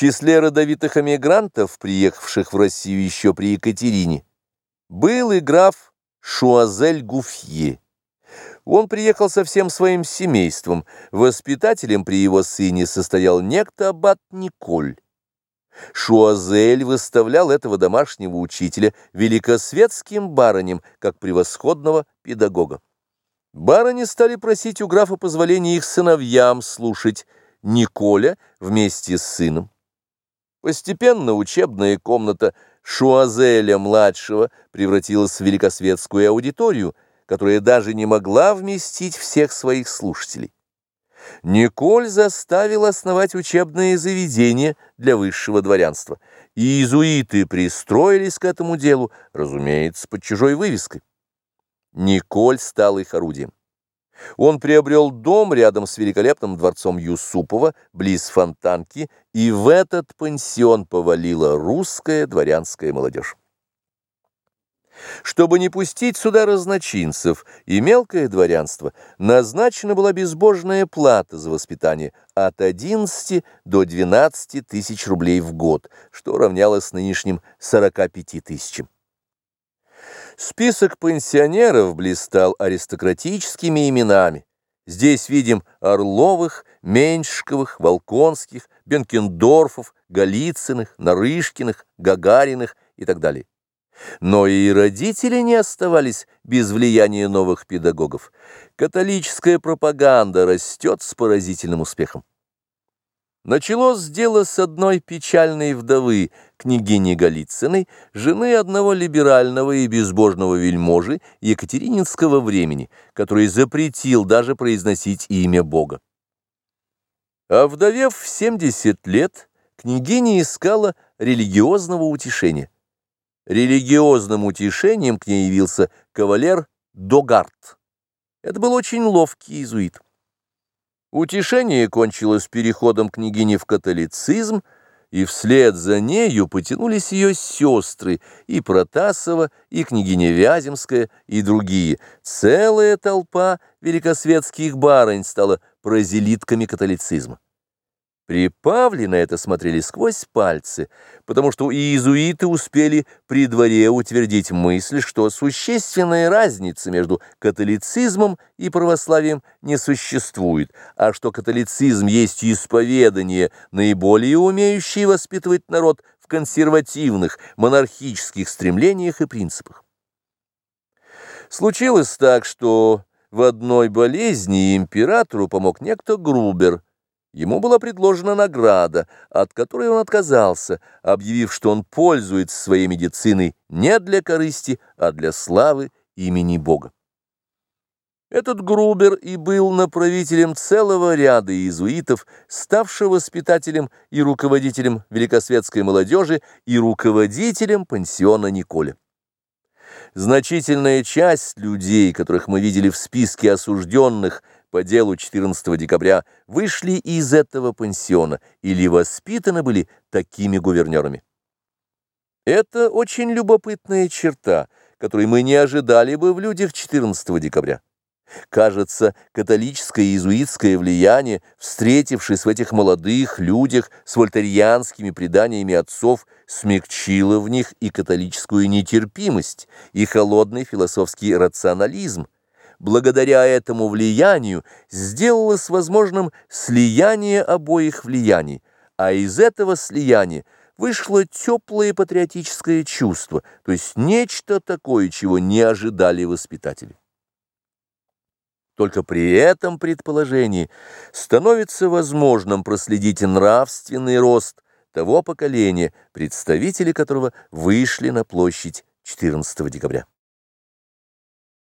числе родовитых эмигрантов, приехавших в Россию еще при Екатерине, был и граф Шуазель Гуфье. Он приехал со всем своим семейством. Воспитателем при его сыне состоял некто аббат Николь. Шуазель выставлял этого домашнего учителя великосветским баронем, как превосходного педагога. Барыни стали просить у графа позволения их сыновьям слушать Николя вместе с сыном. Постепенно учебная комната Шуазеля-младшего превратилась в великосветскую аудиторию, которая даже не могла вместить всех своих слушателей. Николь заставил основать учебное заведение для высшего дворянства, и иезуиты пристроились к этому делу, разумеется, под чужой вывеской. Николь стал их орудием. Он приобрел дом рядом с великолепным дворцом Юсупова, близ Фонтанки, и в этот пансион повалила русская дворянская молодежь. Чтобы не пустить сюда разночинцев и мелкое дворянство, назначена была безбожная плата за воспитание от 11 до 12 тысяч рублей в год, что равнялось нынешним 45 тысячам. Список пенсионеров блистал аристократическими именами. Здесь видим Орловых, Меньшковых, Волконских, Бенкендорфов, Голицыных, Нарышкиных, Гагариных и так далее. Но и родители не оставались без влияния новых педагогов. Католическая пропаганда растет с поразительным успехом. Началось дело с одной печальной вдовы, княгини Голицыной, жены одного либерального и безбожного вельможи Екатерининского времени, который запретил даже произносить имя Бога. А вдовев в 70 лет, княгиня искала религиозного утешения. Религиозным утешением к ней явился кавалер Догарт. Это был очень ловкий иезуит. Утешение кончилось переходом княгини в католицизм, и вслед за нею потянулись ее сестры, и Протасова, и княгиня Вяземская, и другие. Целая толпа великосветских барынь стала прозелитками католицизма. При Павле на это смотрели сквозь пальцы, потому что иезуиты успели при дворе утвердить мысль, что существенная разница между католицизмом и православием не существует, а что католицизм есть исповедание, наиболее умеющее воспитывать народ в консервативных монархических стремлениях и принципах. Случилось так, что в одной болезни императору помог некто Грубер – Ему была предложена награда, от которой он отказался, объявив, что он пользуется своей медициной не для корысти, а для славы имени Бога. Этот Грубер и был направителем целого ряда иезуитов, ставшего воспитателем и руководителем великосветской молодежи и руководителем пансиона Николя. Значительная часть людей, которых мы видели в списке осужденных по делу 14 декабря, вышли из этого пансиона или воспитаны были такими гувернерами. Это очень любопытная черта, которой мы не ожидали бы в людях 14 декабря. Кажется, католическое и иезуитское влияние, встретившись в этих молодых людях с вольтерианскими преданиями отцов, смягчило в них и католическую нетерпимость, и холодный философский рационализм, благодаря этому влиянию сделалось возможным слияние обоих влияний, а из этого слияния вышло теплое патриотическое чувство, то есть нечто такое, чего не ожидали воспитатели. Только при этом предположении становится возможным проследить нравственный рост того поколения, представители которого вышли на площадь 14 декабря.